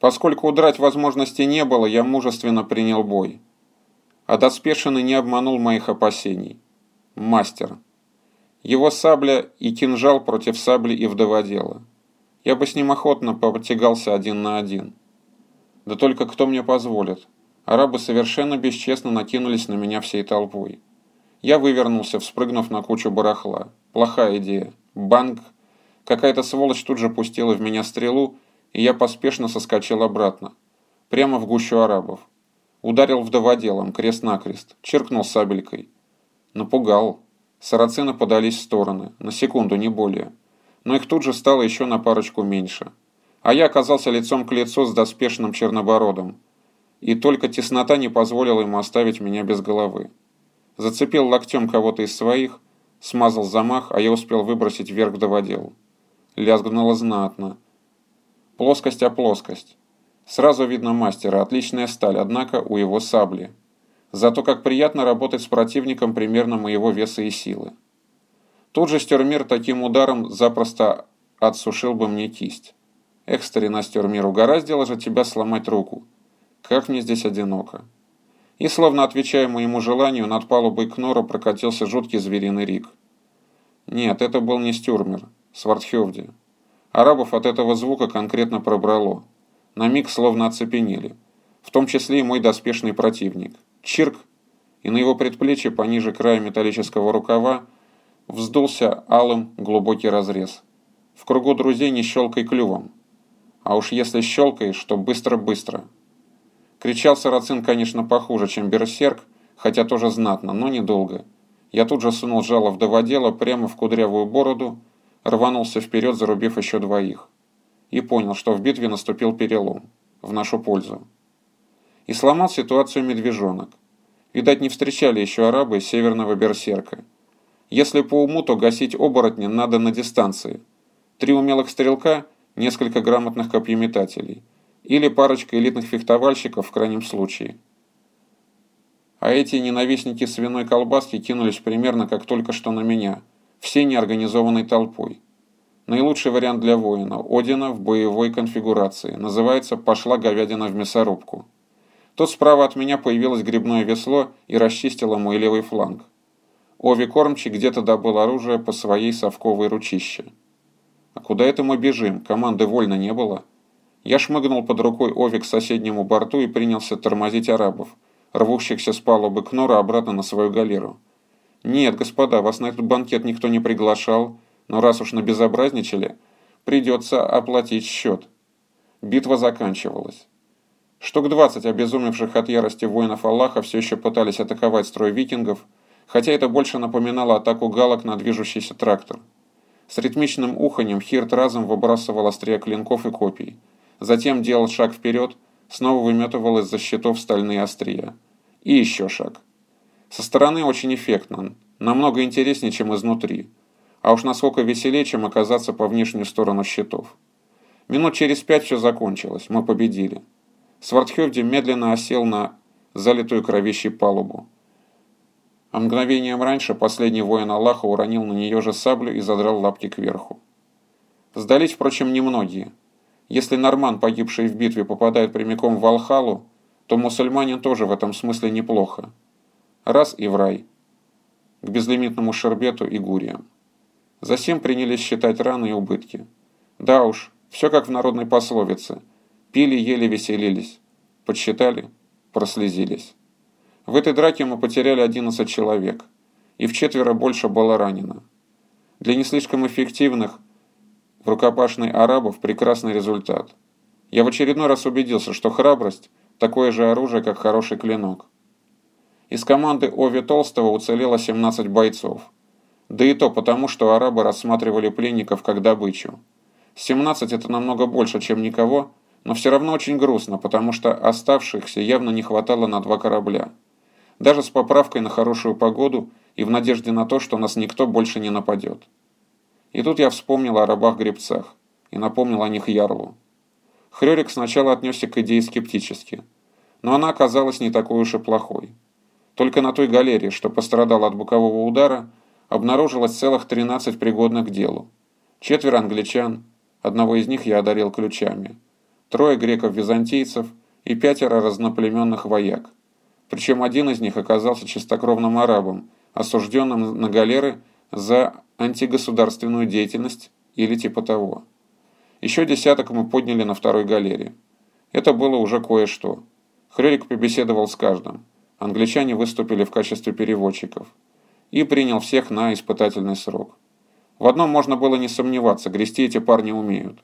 Поскольку удрать возможности не было, я мужественно принял бой. А доспешенный не обманул моих опасений. Мастер. Его сабля и кинжал против сабли и вдоводела. Я бы с ним охотно потягался один на один. Да только кто мне позволит? Арабы совершенно бесчестно накинулись на меня всей толпой. Я вывернулся, вспрыгнув на кучу барахла. Плохая идея. Банк. Какая-то сволочь тут же пустила в меня стрелу, и я поспешно соскочил обратно. Прямо в гущу арабов. Ударил вдоводелом, крест-накрест, черкнул сабелькой. Напугал. Сарацины подались в стороны, на секунду, не более. Но их тут же стало еще на парочку меньше. А я оказался лицом к лицу с доспешным чернобородом. И только теснота не позволила ему оставить меня без головы. Зацепил локтем кого-то из своих, смазал замах, а я успел выбросить вверх вдоводел. Лязгнуло знатно. Плоскость о плоскость. Сразу видно мастера, отличная сталь, однако у его сабли. Зато как приятно работать с противником примерно моего веса и силы. Тут же Стермир таким ударом запросто отсушил бы мне кисть. Эх, старина Стермир, угораздило же тебя сломать руку. Как мне здесь одиноко. И, словно отвечая моему желанию, над палубой Кнора прокатился жуткий звериный рик. Нет, это был не Стюрмер, Свардхевди. Арабов от этого звука конкретно пробрало на миг словно оцепенели, в том числе и мой доспешный противник. Чирк, и на его предплечье пониже края металлического рукава вздулся алым глубокий разрез. В кругу друзей не щелкай клювом. А уж если щелкаешь, то быстро-быстро. Кричал Сарацин, конечно, похуже, чем Берсерк, хотя тоже знатно, но недолго. Я тут же сунул жало вдоводела прямо в кудрявую бороду, рванулся вперед, зарубив еще двоих и понял, что в битве наступил перелом в нашу пользу. И сломал ситуацию медвежонок. Видать, не встречали еще арабы северного берсерка. Если по уму, то гасить оборотня надо на дистанции. Три умелых стрелка, несколько грамотных копьеметателей. Или парочка элитных фехтовальщиков в крайнем случае. А эти ненавистники свиной колбаски кинулись примерно как только что на меня, всей неорганизованной толпой. Наилучший вариант для воина – Одина в боевой конфигурации. Называется «Пошла говядина в мясорубку». Тут справа от меня появилось грибное весло и расчистило мой левый фланг. Ови Кормчий где-то добыл оружие по своей совковой ручище. А куда это мы бежим? Команды вольно не было. Я шмыгнул под рукой Ови к соседнему борту и принялся тормозить арабов, рвущихся с палубы Кнора обратно на свою галеру. «Нет, господа, вас на этот банкет никто не приглашал но раз уж набезобразничали, придется оплатить счет. Битва заканчивалась. Штук 20 обезумевших от ярости воинов Аллаха все еще пытались атаковать строй викингов, хотя это больше напоминало атаку галок на движущийся трактор. С ритмичным уханьем Хирт разом выбрасывал острия клинков и копий. Затем делал шаг вперед, снова выметывал из-за щитов стальные острия. И еще шаг. Со стороны очень эффектно, намного интереснее, чем изнутри а уж насколько веселее, чем оказаться по внешнюю сторону щитов. Минут через пять все закончилось, мы победили. Свардхевди медленно осел на залитую кровищей палубу. А мгновением раньше последний воин Аллаха уронил на нее же саблю и задрал лапки кверху. Сдались, впрочем, немногие. Если норман, погибший в битве, попадает прямиком в Алхалу, то мусульманин тоже в этом смысле неплохо. Раз и в рай. К безлимитному шербету и гуриям. Засим принялись считать раны и убытки. Да уж, все как в народной пословице. Пили, ели, веселились. Подсчитали, прослезились. В этой драке мы потеряли 11 человек, и в четверо больше было ранено. Для не слишком эффективных в рукопашной арабов прекрасный результат. Я в очередной раз убедился, что храбрость – такое же оружие, как хороший клинок. Из команды Ови Толстого уцелело 17 бойцов – да и то потому, что арабы рассматривали пленников как добычу. 17 это намного больше, чем никого, но все равно очень грустно, потому что оставшихся явно не хватало на два корабля. Даже с поправкой на хорошую погоду и в надежде на то, что нас никто больше не нападет. И тут я вспомнил о рабах-гребцах и напомнил о них Ярлу. Хрёрик сначала отнесся к идее скептически, но она оказалась не такой уж и плохой. Только на той галерее, что пострадал от бокового удара, обнаружилось целых 13 пригодных к делу. Четверо англичан, одного из них я одарил ключами. трое греков-византийцев и пятеро разноплеменных вояк. Причем один из них оказался чистокровным арабом, осужденным на галеры за антигосударственную деятельность или типа того. Еще десяток мы подняли на второй галере. Это было уже кое-что. Хрёрик побеседовал с каждым. Англичане выступили в качестве переводчиков. И принял всех на испытательный срок. В одном можно было не сомневаться, грести эти парни умеют.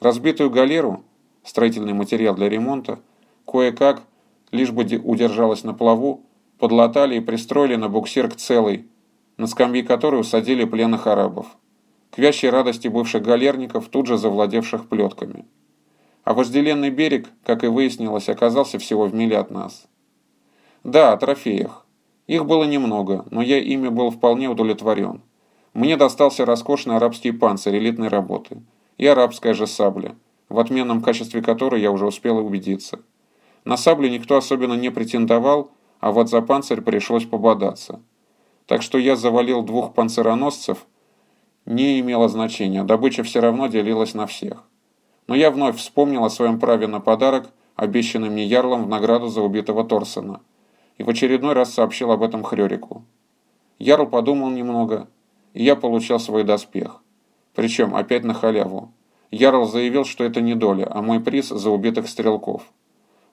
Разбитую галеру, строительный материал для ремонта, кое-как, лишь бы удержалась на плаву, подлатали и пристроили на буксир к целой, на скамьи которой усадили пленных арабов. К вящей радости бывших галерников, тут же завладевших плетками. А вожделенный берег, как и выяснилось, оказался всего в миле от нас. Да, о трофеях. Их было немного, но я ими был вполне удовлетворен. Мне достался роскошный арабский панцирь элитной работы и арабская же сабля, в отменном качестве которой я уже успел убедиться. На саблю никто особенно не претендовал, а вот за панцирь пришлось пободаться. Так что я завалил двух панцироносцев, не имело значения, добыча все равно делилась на всех. Но я вновь вспомнил о своем праве на подарок, обещанный мне ярлом в награду за убитого Торсона, и в очередной раз сообщил об этом Хрёрику. Ярл подумал немного, и я получил свой доспех. Причем опять на халяву. Ярл заявил, что это не доля, а мой приз за убитых стрелков.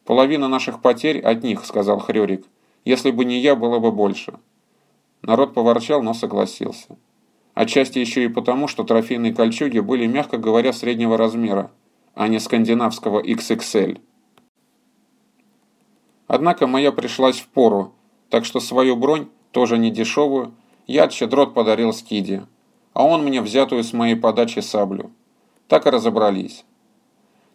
«Половина наших потерь от них», — сказал Хрёрик. «Если бы не я, было бы больше». Народ поворчал, но согласился. Отчасти еще и потому, что трофейные кольчуги были, мягко говоря, среднего размера, а не скандинавского XXL. Однако моя пришлась в пору, так что свою бронь, тоже не дешевую, я от щедрот подарил Скиди, а он мне взятую с моей подачи саблю. Так и разобрались.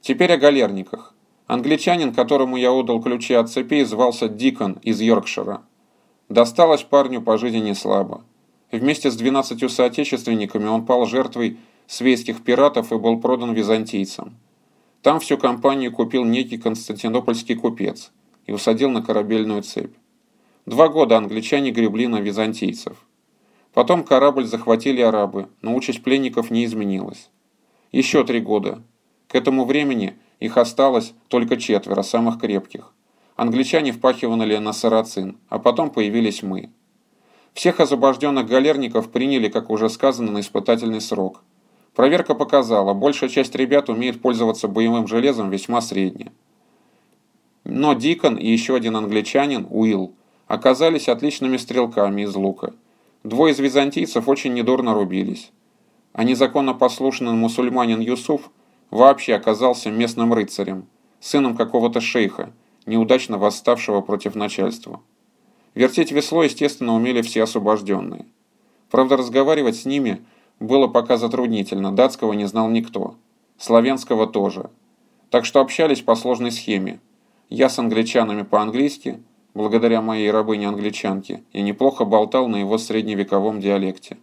Теперь о галерниках. Англичанин, которому я отдал ключи от цепей, звался Дикон из Йоркшира. Досталось парню по жизни слабо. Вместе с 12 соотечественниками он пал жертвой свейских пиратов и был продан византийцам. Там всю компанию купил некий константинопольский купец и усадил на корабельную цепь. Два года англичане гребли на византийцев. Потом корабль захватили арабы, но участь пленников не изменилась. Еще три года. К этому времени их осталось только четверо, самых крепких. Англичане впахивали на сарацин, а потом появились мы. Всех освобожденных галерников приняли, как уже сказано, на испытательный срок. Проверка показала, большая часть ребят умеет пользоваться боевым железом весьма средне. Но Дикон и еще один англичанин, Уилл, оказались отличными стрелками из лука Двое из византийцев очень недурно рубились. А незаконно послушный мусульманин Юсуф вообще оказался местным рыцарем, сыном какого-то шейха, неудачно восставшего против начальства. Вертеть весло, естественно, умели все освобожденные. Правда, разговаривать с ними было пока затруднительно, датского не знал никто, славянского тоже. Так что общались по сложной схеме. Я с англичанами по-английски – благодаря моей рабыне-англичанке, и неплохо болтал на его средневековом диалекте.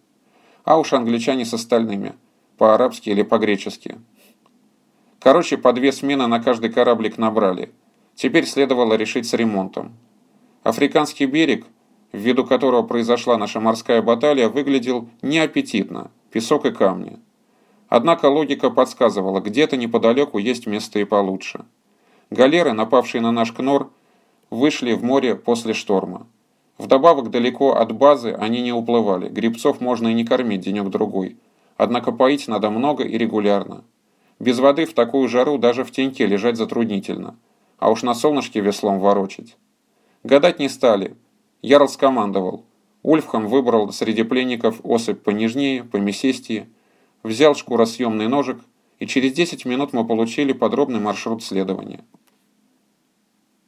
А уж англичане с остальными, по-арабски или по-гречески. Короче, по две смены на каждый кораблик набрали. Теперь следовало решить с ремонтом. Африканский берег, ввиду которого произошла наша морская баталия, выглядел неаппетитно, песок и камни. Однако логика подсказывала, где-то неподалеку есть место и получше. Галеры, напавшие на наш кнор, вышли в море после шторма. Вдобавок далеко от базы они не уплывали, грибцов можно и не кормить денек-другой, однако поить надо много и регулярно. Без воды в такую жару даже в теньке лежать затруднительно, а уж на солнышке веслом ворочать. Гадать не стали. Ярл скомандовал. Ульфхам выбрал среди пленников особь понежнее, помесестие, взял шкуросъемный ножик, и через 10 минут мы получили подробный маршрут следования.